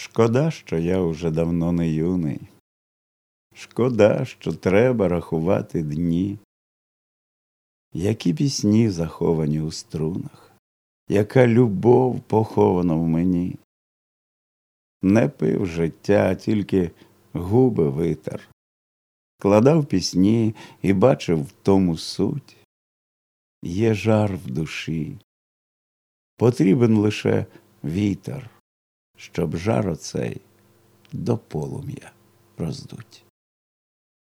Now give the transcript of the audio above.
Шкода, що я уже давно не юний. Шкода, що треба рахувати дні, які пісні заховані у струнах, яка любов похована в мені. Не пив життя, тільки губи витер, складав пісні і бачив в тому суть. Є жар в душі, потрібен лише вітер, щоб жар оцей до полум'я роздуть.